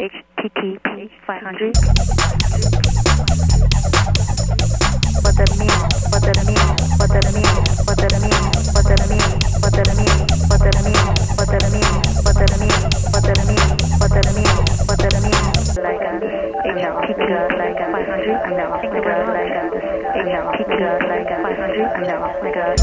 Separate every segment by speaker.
Speaker 1: HTTP 500 what that mean what that mean what that mean like a 500 and now like a like a HTTP like a 500 and now like a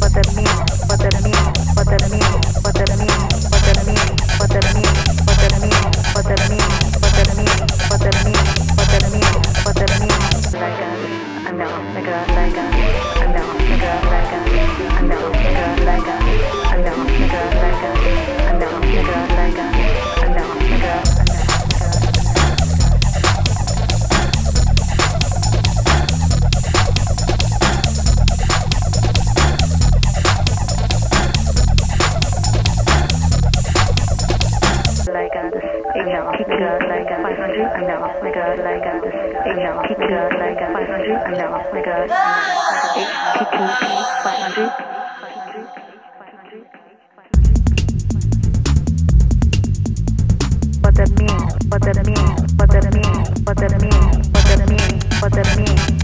Speaker 1: what that mean what that mean what that mean what that mean what that mean what that mean what that mean what that mean what that mean what that mean what that mean what that mean like a I know like a like a I know like a like a I know like a like a I know like a like a keep it like a 500 I know like a like a you know keep it like a 500 I know like a HTTP 500 what that mean? What that mean? What that mean? What that mean? What that mean? What that mean? What that mean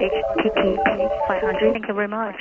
Speaker 1: HTTP 500 thank you very much